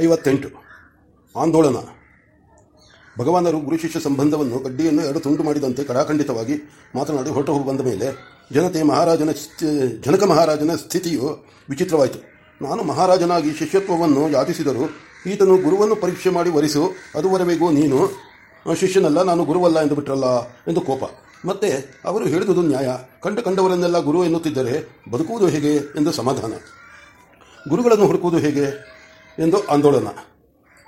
ಐವತ್ತೆಂಟು. ಆಂದೋಲನ ಭಗವಾನರು ಗುರು ಶಿಷ್ಯ ಸಂಬಂಧವನ್ನು ಕಡ್ಡಿಯನ್ನು ಎರಡು ತುಂಡು ಮಾಡಿದಂತೆ ಕಡಾಖಂಡಿತವಾಗಿ ಮಾತನಾಡಿ ಹೊರಟು ಹೋಗಿ ಬಂದ ಮೇಲೆ ಜನತೆ ಮಹಾರಾಜನ ಜನಕ ಮಹಾರಾಜನ ಸ್ಥಿತಿಯು ವಿಚಿತ್ರವಾಯಿತು. ನಾನು ಮಹಾರಾಜನಾಗಿ ಶಿಷ್ಯತ್ವವನ್ನು ಯಾಚಿಸಿದರು ಈತನು ಗುರುವನ್ನು ಪರೀಕ್ಷೆ ಮಾಡಿ ವರಿಸು ಅದುವರೆಗೂ ನೀನು. ಶಿಷ್ಯನಲ್ಲ, ನಾನು ಗುರುವಲ್ಲ ಎಂದು ಬಿಟ್ರಲ್ಲ ಎಂದು ಕೋಪ. ಮತ್ತೆ ಅವರು ಹೇಳಿದುದು ನ್ಯಾಯ. ಕಂಡ ಕಂಡವರನ್ನೆಲ್ಲ ಗುರು ಎನ್ನುತ್ತಿದ್ದರೆ ಬದುಕುವುದು ಹೇಗೆ ಎಂದು ಸಮಾಧಾನ. ಗುರುಗಳನ್ನು ಹುಡುಕುವುದು ಹೇಗೆ? ಎಂದು ಆಂದೋಲನ.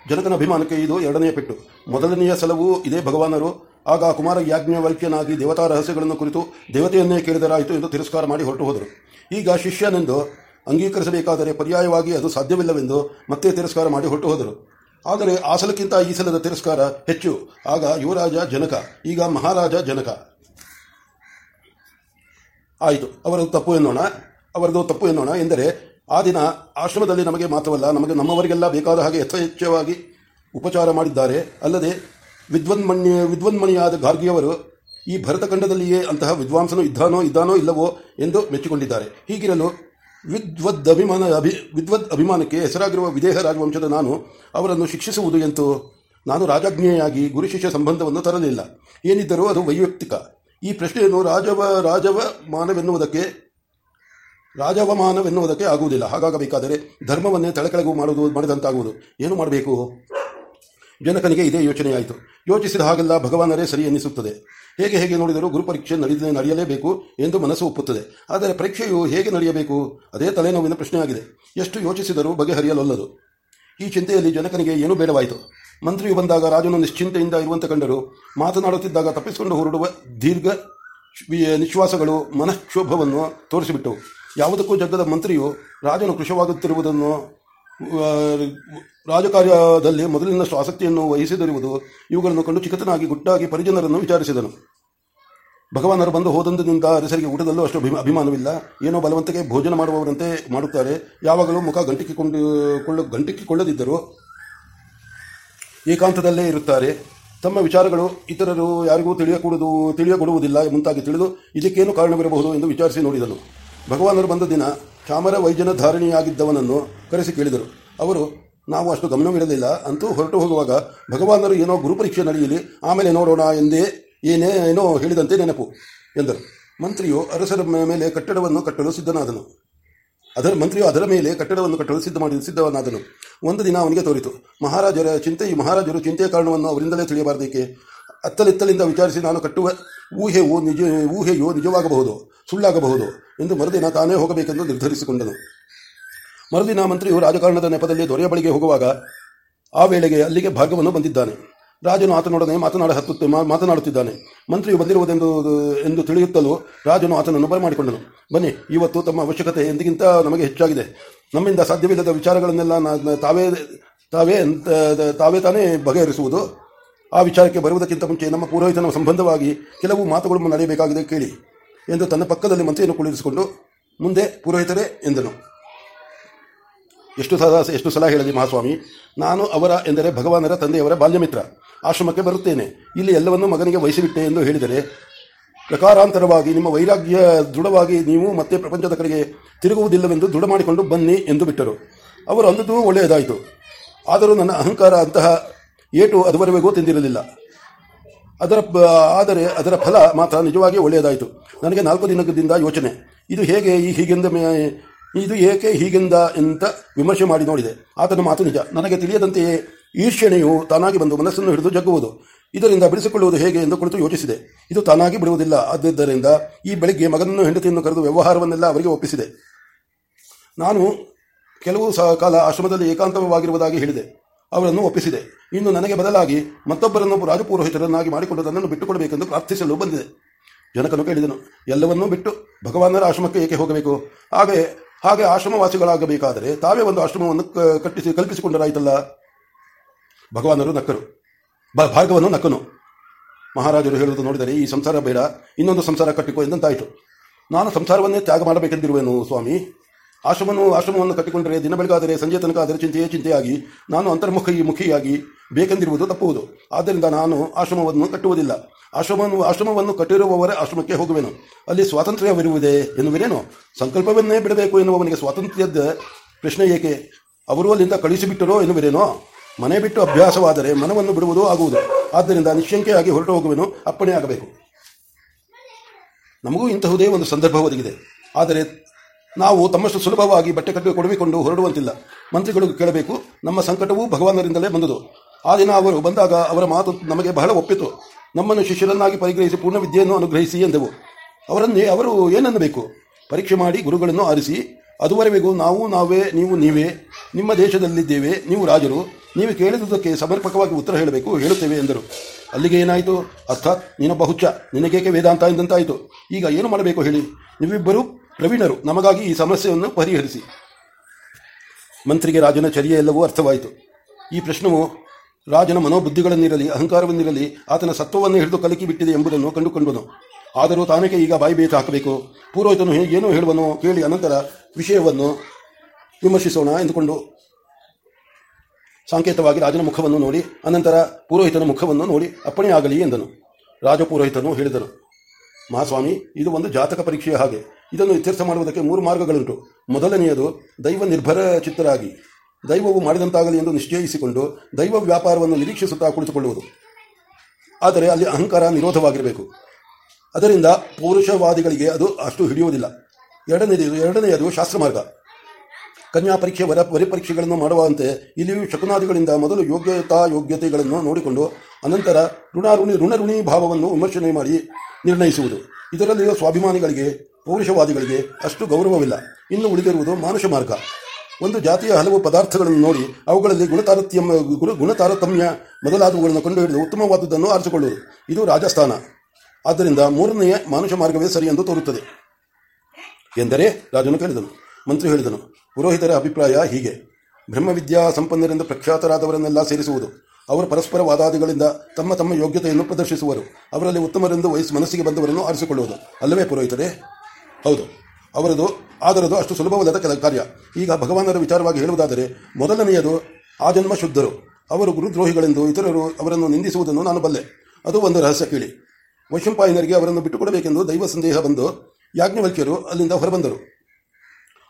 ಜನಕನ ಅಭಿಮಾನಕ್ಕೆ ಇದು ಎರಡನೆಯ ಪೆಟ್ಟು. ಮೊದಲನೆಯ ಸಲವೂ ಇದೇ ಭಗವಾನರು. ಆಗ ಕುಮಾರ ಯಾಜ್ಞವಲ್ಕ್ಯನಾಗಿ ದೇವತಾ ರಹಸ್ಯಗಳನ್ನು ಕುರಿತು ದೇವತೆಯನ್ನೇ ಕೇಳಿದರಾಯಿತು ಎಂದು ತಿರಸ್ಕಾರ ಮಾಡಿ ಹೊರಟು ಹೋದರು. ಈಗ ಶಿಷ್ಯನೆಂದು ಅಂಗೀಕರಿಸಬೇಕಾದರೆ ಪರ್ಯಾಯವಾಗಿ ಅದು ಸಾಧ್ಯವಿಲ್ಲವೆಂದು ಮತ್ತೆ ತಿರಸ್ಕಾರ ಮಾಡಿ ಹೊರಟು ಹೋದರು. ಆದರೆ ಆ ಈ ಸಲದ ತಿರಸ್ಕಾರ ಹೆಚ್ಚು. ಆಗ ಯುವರಾಜ ಜನಕ, ಈಗ ಮಹಾರಾಜ ಜನಕ. ಆಯಿತು. ಅವರದು ತಪ್ಪು ಎನ್ನೋಣ. ಅವರದು ತಪ್ಪು ಎನ್ನೋಣ ಎಂದರೆ ಆ ದಿನ ಆಶ್ರಮದಲ್ಲಿ ನಮಗೆ ಮಾತ್ರವಲ್ಲ, ನಮಗೆ ನಮ್ಮವರಿಗೆಲ್ಲ ಬೇಕಾದ ಹಾಗೆ ಯಥೇಚ್ಛವಾಗಿ ಉಪಚಾರ ಮಾಡಿದ್ದಾರೆ. ಅಲ್ಲದೆ ವಿದ್ವನ್ಮಣ್ಯ ವಿದ್ವನ್ಮಣಿಯಾದ ಗಾರ್ಗಿಯವರು ಈ ಭರತಖಂಡದಲ್ಲಿಯೇ ಅಂತಹ ವಿದ್ವಾಂಸನು ಇದ್ದಾನೋ ಇದ್ದಾನೋ ಇಲ್ಲವೋ ಎಂದು ಮೆಚ್ಚಿಕೊಂಡಿದ್ದಾರೆ. ಹೀಗಿರಲು ವಿದ್ವದ್ ಅಭಿಮಾನ ಅಭಿ ವಿದ್ವದ್ ಅಭಿಮಾನಕ್ಕೆ ಹೆಸರಾಗಿರುವ ವಿದೇಹ ರಾಜವಂಶದ ನಾನು ಅವರನ್ನು ಶಿಕ್ಷಿಸುವುದು ಎಂದು ನಾನು ರಾಜಾಜ್ಞೆಯಾಗಿ ಗುರು ಶಿಷ್ಯ ಸಂಬಂಧವನ್ನು ತರಲಿಲ್ಲ. ಏನಿದ್ದರೂ ಅದು ವೈಯಕ್ತಿಕ. ಈ ಪ್ರಶ್ನೆಯನ್ನು ರಾಜವ ರಾಜವ ಮಾನವೆನ್ನುವುದಕ್ಕೆ ರಾಜವಮಾನವೆನ್ನುವುದಕ್ಕೆ ಆಗುವುದಿಲ್ಲ. ಹಾಗಾಗಬೇಕಾದರೆ ಧರ್ಮವನ್ನೇ ತಳಕೆಳಗು ಮಾಡುವುದು, ಮಾಡಿದಂತಾಗುವುದು. ಏನು ಮಾಡಬೇಕು? ಜನಕನಿಗೆ ಇದೇ ಯೋಚನೆಯಾಯಿತು. ಯೋಚಿಸಿದ ಹಾಗೆಲ್ಲ ಭಗವಾನರೇ ಸರಿ ಎನ್ನಿಸುತ್ತದೆ. ಹೇಗೆ ಹೇಗೆ ನೋಡಿದರೂ ಗುರುಪರೀಕ್ಷೆ ನಡೆದ ನಡೆಯಲೇಬೇಕು ಎಂದು ಮನಸ್ಸು ಒಪ್ಪುತ್ತದೆ. ಆದರೆ ಪರೀಕ್ಷೆಯು ಹೇಗೆ ನಡೆಯಬೇಕು? ಅದೇ ತಲೆನೋವಿನ ಪ್ರಶ್ನೆಯಾಗಿದೆ. ಎಷ್ಟು ಯೋಚಿಸಿದರೂ ಬಗೆಹರಿಯಲೊಲ್ಲದು. ಈ ಚಿಂತೆಯಲ್ಲಿ ಜನಕನಿಗೆ ಏನೂ ಬೇಡವಾಯಿತು. ಮಂತ್ರಿಯು ಬಂದಾಗ ರಾಜನು ನಿಶ್ಚಿಂತೆಯಿಂದ ಇರುವಂತೆ ಕಂಡರು. ಮಾತನಾಡುತ್ತಿದ್ದಾಗ ತಪ್ಪಿಸಿಕೊಂಡು ಹೊರಡುವ ದೀರ್ಘ ಶ್ವಿ- ನಿಶ್ವಾಸಗಳು ಮನಃಕ್ಷೋಭವನ್ನು ತೋರಿಸಿಬಿಟ್ಟವು ಯಾವುದಕ್ಕೂ ಜಗ್ಗದ ಮಂತ್ರಿಯು ರಾಜನು ಕೃಶವಾಗುತ್ತಿರುವುದನ್ನು ಆ, ರಾಜಕಾರ್ಯದಲ್ಲಿ ಮೊದಲಿನಷ್ಟು ಆಸಕ್ತಿಯನ್ನು ವಹಿಸಿದಿರುವುದು ಇವುಗಳನ್ನು ಕಂಡು ಚಿಕತನಾಗಿ ಗುಟ್ಟಾಗಿ ಪರಿಜನರನ್ನು ವಿಚಾರಿಸಿದನು. ಭಗವಾನರು ಬಂದು ಹೋದಂದಿನಿಂದ ಅರಸರಿಗೆ ಊಟದಲ್ಲೂ ಅಷ್ಟು ಅಭಿಮಾನವಿಲ್ಲ. ಏನೋ ಬಲವಂತಕ್ಕೆ ಭೋಜನ ಮಾಡುವವರಂತೆ ಮಾಡುತ್ತಾರೆ. ಯಾವಾಗಲೂ ಮುಖ ಗಂಟಿಕ್ಕಿಕೊಂಡು ಕೊಳ್ಳ ಗಂಟಿಕ್ಕಿಕೊಳ್ಳದಿದ್ದರೂ ಏಕಾಂತದಲ್ಲೇ ಇರುತ್ತಾರೆ. ತಮ್ಮ ವಿಚಾರಗಳು ಇತರರು ಯಾರಿಗೂ ತಿಳಿಯಕೂಡದು ತಿಳಿಯಕೊಡುವುದಿಲ್ಲ ಮುಂತಾಗಿ ತಿಳಿದು ಇದಕ್ಕೇನು ಕಾರಣವಿರಬಹುದು ಎಂದು ವಿಚಾರಿಸಿ ನೋಡಿದನು. ಭಗವಾನರು ಬಂದ ದಿನ ಚಾಮರ ವೈದ್ಯನ ಧಾರಣಿಯಾಗಿದ್ದವನನ್ನು ಕರೆಸಿ ಕೇಳಿದರು. ಅವರು, ನಾವು ಅಷ್ಟು ಗಮನವಿಡಲಿಲ್ಲ. ಅಂತೂ ಹೊರಟು ಹೋಗುವಾಗ ಭಗವಾನರು ಏನೋ ಗುರುಪರೀಕ್ಷೆ ನಡೆಯಲಿ, ಆಮೇಲೆ ನೋಡೋಣ ಎಂದೇ ಏನೇ ಏನೋ ಹೇಳಿದಂತೆ ನೆನಪು ಎಂದರು. ಮಂತ್ರಿಯು ಅರಸರ ಮೇಲೆ ಕಟ್ಟಡವನ್ನು ಕಟ್ಟಲು ಸಿದ್ಧನಾದನು. ಅದರ ಮಂತ್ರಿಯು ಅದರ ಮೇಲೆ ಕಟ್ಟಡವನ್ನು ಕಟ್ಟಲು ಸಿದ್ಧ ಮಾಡಿ ಸಿದ್ಧವನಾದನು ಒಂದು ದಿನ ಅವನಿಗೆ ತೋರಿತು. ಮಹಾರಾಜರ ಚಿಂತೆ, ಮಹಾರಾಜರು ಚಿಂತೆಯ ಕಾರಣವನ್ನು ಅವರಿಂದಲೇ ತಿಳಿಯಬಾರದೇಕೆ? ಅತ್ತಲಿತ್ತಲಿಂದ ವಿಚಾರಿಸಿ ನಾನು ಕಟ್ಟುವ ಊಹೆಯು ನಿಜ ಊಹೆಯು ನಿಜವಾಗಬಹುದು, ಸುಳ್ಳಾಗಬಹುದು ಎಂದು ಮರುದಿನ ತಾನೇ ಹೋಗಬೇಕೆಂದು ನಿರ್ಧರಿಸಿಕೊಂಡನು. ಮರುದಿನ ಮಂತ್ರಿಯು ರಾಜಕಾರಣದ ನೆಪದಲ್ಲಿ ದೊರೆಯ ಬಳಿಗೆ ಹೋಗುವಾಗ ಆ ವೇಳೆಗೆ ಅಲ್ಲಿಗೆ ಭಾಗ್ಯವನ್ನು ಬಂದಿದ್ದಾನೆ. ರಾಜನು ಆತನೊಡನೆ ಮಾತನಾಡ ಹತ್ತು ಮಾತನಾಡುತ್ತಿದ್ದಾನೆ. ಮಂತ್ರಿಯು ಬಂದಿರುವುದೆಂದು, ಎಂದು ತಿಳಿಯುತ್ತಲೂ ರಾಜನು ಆತನನ್ನು ಬರಮಾಡಿಕೊಂಡನು. ಬನ್ನಿ, ಇವತ್ತು ತಮ್ಮ ಅವಶ್ಯಕತೆ ಎಂದಿಗಿಂತ ನಮಗೆ ಹೆಚ್ಚಾಗಿದೆ. ನಮ್ಮಿಂದ ಸಾಧ್ಯವಿಲ್ಲದ ವಿಚಾರಗಳನ್ನೆಲ್ಲ ತಾವೇ ತಾವೇ ತಾವೇ ತಾನೇ ಬಗೆಹರಿಸುವುದು. ಆ ವಿಚಾರಕ್ಕೆ ಬರುವುದಕ್ಕಿಂತ ಮುಂಚೆ ನಮ್ಮ ಪುರೋಹಿತನ ಸಂಬಂಧವಾಗಿ ಕೆಲವು ಮಾತುಗಳನ್ನು ನಡೆಯಬೇಕಾಗಿದೆ ಕೇಳಿ ಎಂದು ತನ್ನ ಪಕ್ಕದಲ್ಲಿ ಮಂತ್ರಿಯನ್ನು ಕುಳಿರಿಸಿಕೊಂಡು, ಮುಂದೆ ಪುರೋಹಿತರೇ, ಎಂದನು. ಎಷ್ಟು ಸಲ ಎಷ್ಟು ಸಲ ಹೇಳಲಿ ಮಹಾಸ್ವಾಮಿ. ನಾನು ಅವರ ಎಂದರೆ ಭಗವಾನರ ತಂದೆಯವರ ಬಾಲ್ಯಮಿತ್ರ. ಆಶ್ರಮಕ್ಕೆ ಬರುತ್ತೇನೆ. ಇಲ್ಲಿ ಎಲ್ಲವನ್ನೂ ಮಗನಿಗೆ ವಹಿಸಿಬಿಟ್ಟೆ ಎಂದು ಹೇಳಿದರೆ, ಪ್ರಕಾರಾಂತರವಾಗಿ ನಿಮ್ಮ ವೈರಾಗ್ಯ ದೃಢವಾಗಿ ನೀವು ಮತ್ತೆ ಪ್ರಪಂಚದ ಕಡೆಗೆ ತಿರುಗುವುದಿಲ್ಲವೆಂದು ದೃಢ ಮಾಡಿಕೊಂಡು ಬನ್ನಿ ಎಂದು ಬಿಟ್ಟರು. ಅವರು ಅಂದದ್ದು ಒಳ್ಳೆಯದಾಯಿತು. ಆದರೂ ನನ್ನ ಅಹಂಕಾರ ಅಂತಹ ಏಟು ಅದುವರೆಗೂ ತಿಂದಿರಲಿಲ್ಲ ಅದರ, ಆದರೆ ಅದರ ಫಲ ಮಾತ್ರ ನಿಜವಾಗಿ ಒಳ್ಳೆಯದಾಯಿತು. ನನಗೆ ನಾಲ್ಕು ದಿನದಿಂದ ಯೋಚನೆ. ಇದು ಹೇಗೆ ಈ ಹೀಗೆಂದ ಇದು ಏಕೆ ಹೀಗೆಂದ ಅಂತ ವಿಮರ್ಶೆ ಮಾಡಿ ನೋಡಿದೆ. ಆತನ ಮಾತು ನಿಜ. ನನಗೆ ತಿಳಿಯದಂತೆಯೇ ಈರ್ಷಣೆಯು ತಾನಾಗಿ ಬಂದು ಮನಸ್ಸನ್ನು ಹಿಡಿದು ಜಗ್ಗುವುದು. ಇದರಿಂದ ಬಿಡಿಸಿಕೊಳ್ಳುವುದು ಹೇಗೆ ಎಂದು ಕುಳಿತು ಯೋಚಿಸಿದೆ. ಇದು ತಾನಾಗಿ ಬಿಡುವುದಿಲ್ಲ. ಆದ್ದರಿಂದ ಈ ಬೆಳಿಗ್ಗೆ ಮಗನನ್ನು ಹೆಂಡತಿಯನ್ನು ಕರೆದು ವ್ಯವಹಾರವನ್ನೆಲ್ಲ ಅವರಿಗೆ ಒಪ್ಪಿಸಿದೆ. ನಾನು ಕೆಲವು ಕಾಲ ಆಶ್ರಮದಲ್ಲಿ ಏಕಾಂತವಾಗಿರುವುದಾಗಿ ಹೇಳಿದೆ. ಅವರನ್ನು ಒಪ್ಪಿಸಿದೆ. ಇನ್ನು ನನಗೆ ಬದಲಾಗಿ ಮತ್ತೊಬ್ಬರನ್ನು ರಾಜಪುರೋಹಿತರನ್ನಾಗಿ ಮಾಡಿಕೊಂಡು ನನ್ನನ್ನು ಬಿಟ್ಟುಕೊಡಬೇಕೆಂದು ಪ್ರಾರ್ಥಿಸಲು ಬಂದಿದೆ. ಜನಕನು ಕೇಳಿದನು, ಎಲ್ಲವನ್ನೂ ಬಿಟ್ಟು ಭಗವಾನರ ಆಶ್ರಮಕ್ಕೆ ಏಕೆ ಹೋಗಬೇಕು? ಹಾಗೆ ಹಾಗೆ ಆಶ್ರಮವಾಸಿಗಳಾಗಬೇಕಾದರೆ ತಾವೇ ಒಂದು ಆಶ್ರಮವನ್ನು ಕಟ್ಟಿಸಿ, ಕಲ್ಪಿಸಿಕೊಂಡರಾಯಿತಲ್ಲ? ಭಗವಾನರು ನಕ್ಕರು. ಭಾರ್ಗವನು ನಕ್ಕನು. ಮಹಾರಾಜರು ಹೇಳುವುದು ನೋಡಿದರೆ, ಈ ಸಂಸಾರ ಬೇಡ, ಇನ್ನೊಂದು ಸಂಸಾರ ಕಟ್ಟಿಕೋ ಎಂದಂತಾಯಿತು. ನಾನು ಸಂಸಾರವನ್ನೇ ತ್ಯಾಗ ಮಾಡಬೇಕೆಂದಿರುವೆನು, ಸ್ವಾಮಿ? ಆಶ್ರಮವನ್ನು ಆಶ್ರಮವನ್ನು ಕಟ್ಟಿಕೊಂಡರೆ ದಿನ ಬೆಳಗಾದರೆ ಸಂಜೆ ತನಕ ಅದರ ಚಿಂತೆಯೇ ಚಿಂತೆಯಾಗಿ ನಾನು ಅಂತರ್ಮುಖಿ ಮುಖಿಯಾಗಿ ಬೇಕೆಂದಿರುವುದು ತಪ್ಪುವುದು. ಆದ್ದರಿಂದ ನಾನು ಆಶ್ರಮವನ್ನು ಕಟ್ಟುವುದಿಲ್ಲ. ಆಶ್ರಮವನ್ನು ಆಶ್ರಮವನ್ನು ಕಟ್ಟಿರುವವರ ಆಶ್ರಮಕ್ಕೆ ಹೋಗುವೆನು. ಅಲ್ಲಿ ಸ್ವಾತಂತ್ರ್ಯವಿರುವುದೇ ಎನ್ನುವೇನೇನು? ಸಂಕಲ್ಪವನ್ನೇ ಬಿಡಬೇಕು ಎನ್ನುವವನಿಗೆ ಸ್ವಾತಂತ್ರ್ಯದ ಪ್ರಶ್ನೆ ಏಕೆ? ಅವರು ಅಲ್ಲಿಂದ ಕಳಿಸಿಬಿಟ್ಟರೋ ಎನ್ನುವಿರೇನೋ ಮನೆ ಬಿಟ್ಟು ಅಭ್ಯಾಸವಾದರೆ ಮನವನ್ನು ಬಿಡುವುದು ಆಗುವುದು. ಆದ್ದರಿಂದ ನಿಶ್ಚಂಕೆಯಾಗಿ ಹೊರಟು ಹೋಗುವೆನು ಅಪ್ಪಣೆ ಆಗಬೇಕು. ನಮಗೂ ಇಂತಹುದೇ ಒಂದು ಸಂದರ್ಭ ಒದಗಿದೆ. ಆದರೆ ನಾವು ತಮ್ಮಷ್ಟು ಸುಲಭವಾಗಿ ಬಟ್ಟೆ ಕಟ್ಟಿ ಕೊಡಬಿಕೊಂಡು ಹೊರಡುವಂತಿಲ್ಲ. ಮಂತ್ರಿಗಳು ಕೇಳಬೇಕು, ನಮ್ಮ ಸಂಕಟವೂ ಭಗವಾನರಿಂದಲೇ ಬಂದದು. ಆ ದಿನ ಅವರು ಬಂದಾಗ ಅವರ ಮಾತು ನಮಗೆ ಬಹಳ ಒಪ್ಪಿತು. ನಮ್ಮನ್ನು ಶಿಷ್ಯರನ್ನಾಗಿ ಪರಿಗ್ರಹಿಸಿ ಪೂರ್ಣ ವಿದ್ಯೆಯನ್ನು ಅನುಗ್ರಹಿಸಿ ಎಂದೆವು. ಅವರನ್ನೇ, ಅವರು ಏನನ್ನಬೇಕು? ಪರೀಕ್ಷೆ ಮಾಡಿ ಗುರುಗಳನ್ನು ಆರಿಸಿ ಅದುವರೆಗೂ ನಾವು, ನಾವೇ, ನೀವು, ನೀವೇ, ನಿಮ್ಮ ದೇಶದಲ್ಲಿದ್ದೇವೆ, ನೀವು ರಾಜರು, ನೀವು ಕೇಳಿದುದಕ್ಕೆ ಸಮರ್ಪಕವಾಗಿ ಉತ್ತರ ಹೇಳಬೇಕು ಹೇಳುತ್ತೇವೆ ಎಂದರು. ಅಲ್ಲಿಗೆ ಏನಾಯಿತು? ಅರ್ಥಾತ್ ನೀನೊಬ್ಬ ಹುಚ್ಚ, ನಿನಗೇಕೆ ವೇದಾಂತ ಎಂದಂತಾಯಿತು? ಈಗ ಏನು ಮಾಡಬೇಕು ಹೇಳಿ? ನೀವಿಬ್ಬರು ಪ್ರವೀಣರು, ನಮಗಾಗಿ ಈ ಸಮಸ್ಯೆಯನ್ನು ಪರಿಹರಿಸಿ. ಮಂತ್ರಿಗೆ ರಾಜನ ಚರ್ಯ ಎಲ್ಲವೂ ಅರ್ಥವಾಯಿತು. ಈ ಪ್ರಶ್ನವು ರಾಜನ ಮನೋಬುದ್ಧಿಗಳನ್ನಿರಲಿ, ಅಹಂಕಾರವನ್ನಿರಲಿ, ಆತನ ಸತ್ವವನ್ನು ಹಿಡಿದು ಕಲಕಿಬಿಟ್ಟಿದೆ ಎಂಬುದನ್ನು ಕಂಡುಕೊಂಡನು. ಆದರೂ ತಾನೇಕೆ ಈಗ ಬಾಯಿ ಬೇತು ಹಾಕಬೇಕು. ಪೂರೋಹಿತನು ಏನು ಹೇಳುವನು ಕೇಳಿ ಅನಂತರ ವಿಷಯವನ್ನು ವಿಮರ್ಶಿಸೋಣ ಎಂದುಕೊಂಡು ಸಾಂಕೇತವಾಗಿ ರಾಜನ ಮುಖವನ್ನು ನೋಡಿ, ಅನಂತರ ಪುರೋಹಿತನ ಮುಖವನ್ನು ನೋಡಿ ಅಪ್ಪಣೆ ಆಗಲಿ ಎಂದನು. ರಾಜಪುರೋಹಿತನು ಹೇಳಿದರು ಮಹಾಸ್ವಾಮಿ, ಇದು ಒಂದು ಜಾತಕ ಪರೀಕ್ಷೆಯ ಹಾಗೆ. ಇದನ್ನು ಇತ್ಯರ್ಥ ಮಾಡುವುದಕ್ಕೆ ಮೂರು ಮಾರ್ಗಗಳುಂಟು. ಮೊದಲನೆಯದು, ದೈವ ನಿರ್ಭರ ಚಿತ್ತರಾಗಿ. ದೈವವು ಮಾಡಿದಂತಾಗಲಿ ಎಂದು ನಿಶ್ಚಯಿಸಿಕೊಂಡು ದೈವ ವ್ಯಾಪಾರವನ್ನು ನಿರೀಕ್ಷಿಸುತ್ತಾ ಕುಳಿತುಕೊಳ್ಳುವುದು. ಆದರೆ ಅಲ್ಲಿ ಅಹಂಕಾರ ನಿರೋಧವಾಗಿರಬೇಕು. ಅದರಿಂದ ಪೌರುಷವಾದಿಗಳಿಗೆ ಅದು ಅಷ್ಟು ಹಿಡಿಯುವುದಿಲ್ಲ. ಎರಡನೆಯದು ಎರಡನೆಯದು ಶಾಸ್ತ್ರ ಮಾರ್ಗ ಕನ್ಯಾ ಪರೀಕ್ಷೆ, ವರ ಪರಿಪರೀಕ್ಷೆಗಳನ್ನು ಮಾಡುವಂತೆ ಇಲ್ಲಿಯೂ ಶಕುನಾದಿಗಳಿಂದ ಮೊದಲು ಯೋಗ್ಯತಾ, ಯೋಗ್ಯತೆಗಳನ್ನು ನೋಡಿಕೊಂಡು ಅನಂತರ ಋಣಾಋಣಿ ಋಣಋಣಿ ಭಾವವನ್ನು ವಿಮರ್ಶನೆ ಮಾಡಿ ನಿರ್ಣಯಿಸುವುದು. ಇದರಲ್ಲಿಯೂ ಸ್ವಾಭಿಮಾನಿಗಳಿಗೆ ಪೌರುಷವಾದಿಗಳಿಗೆ ಅಷ್ಟು ಗೌರವವಿಲ್ಲ. ಇನ್ನು ಉಳಿದಿರುವುದು ಮಾನುಷ ಮಾರ್ಗ. ಒಂದು ಜಾತಿಯ ಹಲವು ಪದಾರ್ಥಗಳನ್ನು ನೋಡಿ, ಅವುಗಳಲ್ಲಿ ಗುಣತಾರತಮ್ಯ ಗುಣ, ಗುಣತಾರತಮ್ಯ ಮೊದಲಾದವುಗಳನ್ನು ಕಂಡುಹಿಡಿದು ಉತ್ತಮವಾದದ್ದನ್ನು ಆರಿಸಿಕೊಳ್ಳುವುದು. ಇದು ರಾಜಸ್ಥಾನ. ಆದ್ದರಿಂದ ಮೂರನೆಯ ಮಾನುಷ ಮಾರ್ಗವೇ ಸರಿ ಎಂದು ತೋರುತ್ತದೆ. ಎಂದರೆ ರಾಜನು ಕೇಳಿದನು, ಮಂತ್ರಿ ಹೇಳಿದನು, ಪುರೋಹಿತರ ಅಭಿಪ್ರಾಯ ಹೀಗೆ. ಬ್ರಹ್ಮವಿದ್ಯಾ ಸಂಪನ್ನರಿಂದ ಪ್ರಖ್ಯಾತರಾದವರನ್ನೆಲ್ಲ ಸೇರಿಸುವುದು. ಅವರು ಪರಸ್ಪರ ವಾದಾದಿಗಳಿಂದ ತಮ್ಮ ತಮ್ಮ ಯೋಗ್ಯತೆಯನ್ನು ಪ್ರದರ್ಶಿಸುವರು. ಅವರಲ್ಲಿ ಉತ್ತಮರೆಂದು ವಯಸ್ಸು ಮನಸ್ಸಿಗೆ ಬಂದವರನ್ನು ಆರಿಸಿಕೊಳ್ಳುವುದು. ಅಲ್ಲವೇ ಪುರೋಹಿತರೇ? ಹೌದು. ಅವರದು, ಆದರದು ಅಷ್ಟು ಸುಲಭವಲ್ಲದ ಕೆಲ ಕಾರ್ಯ. ಈಗ ಭಗವಾನರ ವಿಚಾರವಾಗಿ ಹೇಳುವುದಾದರೆ, ಮೊದಲನೆಯದು ಆ ಜನ್ಮ ಶುದ್ಧರು ಅವರು ಗುರುದ್ರೋಹಿಗಳೆಂದು ಇತರರು ಅವರನ್ನು ನಿಂದಿಸುವುದನ್ನು ನಾನು ಬಲ್ಲೆ. ಅದು ಒಂದು ರಹಸ್ಯ ಕೇಳಿ. ವೈಶಂಪಾಯನರಿಗೆ ಅವರನ್ನು ಬಿಟ್ಟುಕೊಡಬೇಕೆಂದು ದೈವ ಸಂದೇಹ ಬಂದು ಯಾಜ್ಞವಲ್ಕ್ಯರು ಅಲ್ಲಿಂದ ಹೊರಬಂದರು.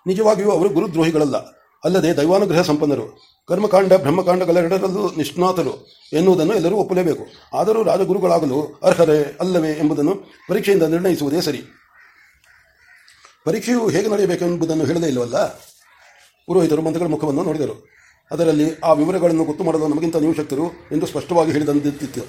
ನಿಜವಾಗಿಯೂ ಅವರು ಗುರುದ್ರೋಹಿಗಳಲ್ಲ. ಅಲ್ಲದೆ ದೈವಾನುಗ್ರಹ ಸಂಪನ್ನರು. ಕರ್ಮಕಾಂಡ ಬ್ರಹ್ಮಕಾಂಡಗಳೆರಡರಲ್ಲೂ ನಿಷ್ಣಾತರು ಎನ್ನುವುದನ್ನು ಎಲ್ಲರೂ ಒಪ್ಪಲೇಬೇಕು. ಆದರೂ ರಾಜಗುರುಗಳಾಗಲು ಅರ್ಹರೇ ಅಲ್ಲವೇ ಎಂಬುದನ್ನು ಪರೀಕ್ಷೆಯಿಂದ ನಿರ್ಣಯಿಸುವುದೇ ಸರಿ. ಪರೀಕ್ಷೆಯು ಹೇಗೆ ನಡೆಯಬೇಕೆಂಬುದನ್ನು ಹೇಳದೇ ಇಲ್ಲವಲ್ಲ? ಪುರೋಹಿತರು ಮಂತ್ರಗಳ ಮುಖವನ್ನು ನೋಡಿದರು. ಅದರಲ್ಲಿ ಆ ವಿವರಗಳನ್ನು ಗೊತ್ತು ಮಾಡಲು ನಮಗಿಂತ ನೀವು ಶಕ್ತರು ಎಂದು ಸ್ಪಷ್ಟವಾಗಿ ಹೇಳಿದಂತಿತ್ತು.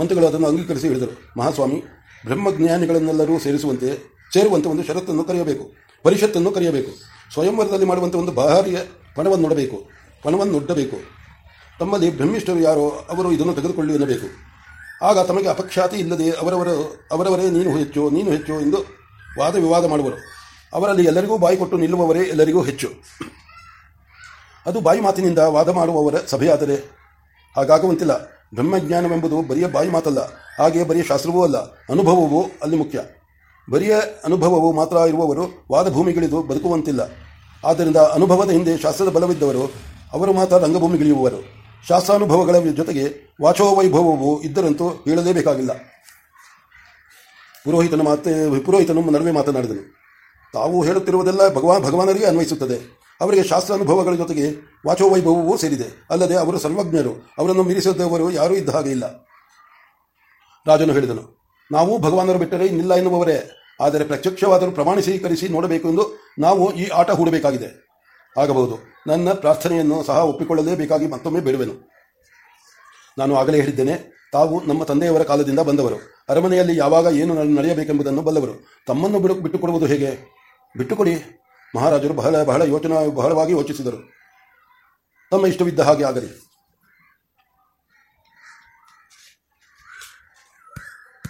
ಮಂತ್ರಿಗಳು ಅದನ್ನು ಅಂಗೀಕರಿಸಿ ಹೇಳಿದರು. ಮಹಾಸ್ವಾಮಿ, ಬ್ರಹ್ಮಜ್ಞಾನಿಗಳನ್ನೆಲ್ಲರೂ ಸೇರಿಸುವಂತೆ, ಸೇರುವಂತೆ ಒಂದು ಷರತ್ತನ್ನು ಕರೆಯಬೇಕು. ಪರಿಷತ್ತನ್ನು ಕರೆಯಬೇಕು. ಸ್ವಯಂವರದಲ್ಲಿ ಮಾಡುವಂಥ ಒಂದು ಬಾಹ್ಯ ಪಣವನ್ನು ನೋಡಬೇಕು. ಪಣವನ್ನು ಒಡ್ಡಬೇಕು ತಮ್ಮಲ್ಲಿ ಬ್ರಹ್ಮಿಷ್ಠರು ಯಾರೋ, ಅವರು ಇದನ್ನು ತೆಗೆದುಕೊಳ್ಳಿ ಎನ್ನಬೇಕು. ಆಗ ತಮಗೆ ಅಪಕ್ಷಾತಿ ಇಲ್ಲದೆ ಅವರವರ, ಅವರವರೇ ನೀನು ಹೆಚ್ಚು ನೀನು ಹೆಚ್ಚು ಎಂದು ವಾದ ವಿವಾದ ಮಾಡುವರು. ಅವರಲ್ಲಿ ಎಲ್ಲರಿಗೂ ಬಾಯಿ ಕೊಟ್ಟು ನಿಲ್ಲುವವರೇ ಎಲ್ಲರಿಗೂ ಹೆಚ್ಚು. ಅದು ಬಾಯಿ ಮಾತಿನಿಂದ ವಾದ ಮಾಡುವವರ ಸಭೆಯಾದರೆ ಹಾಗಾಗುವಂತಿಲ್ಲ. ಬ್ರಹ್ಮಜ್ಞಾನವೆಂಬುದು ಬರಿಯ ಬಾಯಿ ಮಾತಲ್ಲ, ಹಾಗೆ ಬರಿಯ ಶಾಸ್ತ್ರವೂ ಅಲ್ಲ, ಅನುಭವವೂ ಅಲ್ಲಿ ಮುಖ್ಯ. ಬರಿಯ ಅನುಭವವು ಮಾತ್ರ ಇರುವವರು ವಾದ ಭೂಮಿಗಿಳಿದು ಬದುಕುವಂತಿಲ್ಲ. ಆದ್ದರಿಂದ ಅನುಭವದ ಹಿಂದೆ ಶಾಸ್ತ್ರದ ಬಲವಿದ್ದವರು, ಅವರು ಮಾತ್ರ ರಂಗಭೂಮಿಗಿಳಿಯುವವರು ಶಾಸ್ತ್ರಾನುಭವಗಳ ಜೊತೆಗೆ ವಾಚೋವೈಭವವು ಇದ್ದರಂತೂ ಹೇಳಲೇಬೇಕಾಗಿಲ್ಲ. ಪುರೋಹಿತನ ಮಾತೆ, ಪುರೋಹಿತನು ನಡುವೆ ಮಾತನಾಡಿದನು. ತಾವು ಹೇಳುತ್ತಿರುವುದೆಲ್ಲ ಭಗವಾನ್ ಭಗವಾನರಿಗೆ ಅನ್ವಯಿಸುತ್ತದೆ. ಅವರಿಗೆ ಶಾಸ್ತ್ರ ಅನುಭವಗಳ ಜೊತೆಗೆ ವಾಚೋವೈಭವವೂ ಸೇರಿದೆ. ಅಲ್ಲದೆ ಅವರು ಸರ್ವಜ್ಞರು. ಅವರನ್ನು ಮೀರಿಸಿದವರು ಯಾರೂ ಇದ್ದ ಹಾಗೆ ಇಲ್ಲ. ರಾಜನು ಹೇಳಿದನು, ನಾವು ಭಗವಾನರು ಬಿಟ್ಟರೆ ಇನ್ನಿಲ್ಲ ಎನ್ನುವವರೇ. ಆದರೆ ಪ್ರತ್ಯಕ್ಷವಾದರೂ ಪ್ರಮಾಣೀಕರಿಸಿ ನೋಡಬೇಕು ಎಂದು ನಾವು ಈ ಆಟ ಹೂಡಬೇಕಾಗಿದೆ. ಆಗಬಹುದು. ನನ್ನ ಪ್ರಾರ್ಥನೆಯನ್ನು ಸಹ ಒಪ್ಪಿಕೊಳ್ಳಲೇಬೇಕಾಗಿ ಮತ್ತೊಮ್ಮೆ ಬೇಡುವೆನು. ನಾನು ಆಗಲೇ ಹೇಳಿದ್ದೇನೆ, ತಾವು ನಮ್ಮ ತಂದೆಯವರ ಕಾಲದಿಂದ ಬಂದವರು. ಅರಮನೆಯಲ್ಲಿ ಯಾವಾಗ ಏನು ನಡೆಯಬೇಕೆಂಬುದನ್ನು ಬಲ್ಲವರು. ತಮ್ಮನ್ನು ಬಿಡು, ಬಿಟ್ಟುಕೊಡುವುದು ಹೇಗೆ? ಬಿಟ್ಟುಕೊಡಿ. ಮಹಾರಾಜರು ಬಹಳ ಬಹಳ ಯೋಚನಾ ಬಹಳವಾಗಿ ಯೋಚಿಸಿದರು. ತಮ್ಮ ಇಷ್ಟವಿದ್ದ ಹಾಗೆ ಆಗಲಿ.